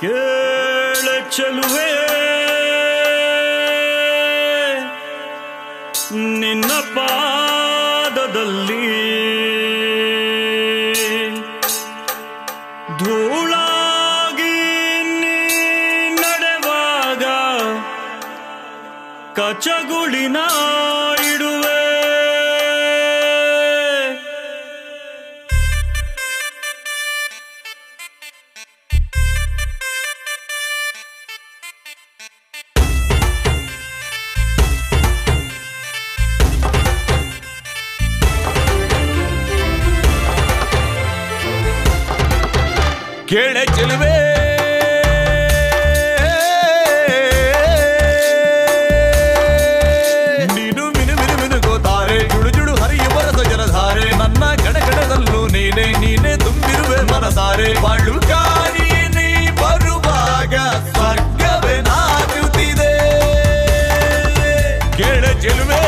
ಕೇಳ ಚಲುವೆ. ನಿನ್ನ ಪಾದದಲ್ಲಿ ಧೂಳಾಗಿ ನಡೆವಾಗ ಕಚಗುಳಿನ ಕೇಳೆ ಚೆಲುವೆ. ನೀನು ಮಿನು ಮಿನು ಮಿನುಗೋತಾರೆ ಜುಡು ಜುಡು ಹರಿಯುವ ಸಜರಧಾರೆ ನನ್ನ ಗಡಗಡದಲ್ಲೂ ನೀನೆ ನೀನೆ ತುಂಬಿರುವೆ ಮನಸಾರೆ. ಬಾಳು ಕಾರಿ ನೀ ಬರುವಾಗ ಸ್ವರ್ಗವೇ ನಾಚುತ್ತಿದೆ ಕೇಳೆ ಚೆಲುವೆ.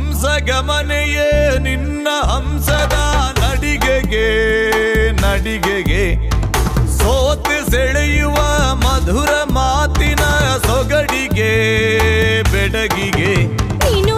ಹಂಸ ಗಮನೆಯೇ ನಿನ್ನ ಹಂಸದ ನಡಿಗೆಗೆ ನಡಿಗೆಗೆ ಸೋತು ಸೆಳೆಯುವ ಮಧುರ ಮಾತಿನ ಸೊಗಡಿಗೆ ಬೆಡಗಿಗೆ. ನೀನು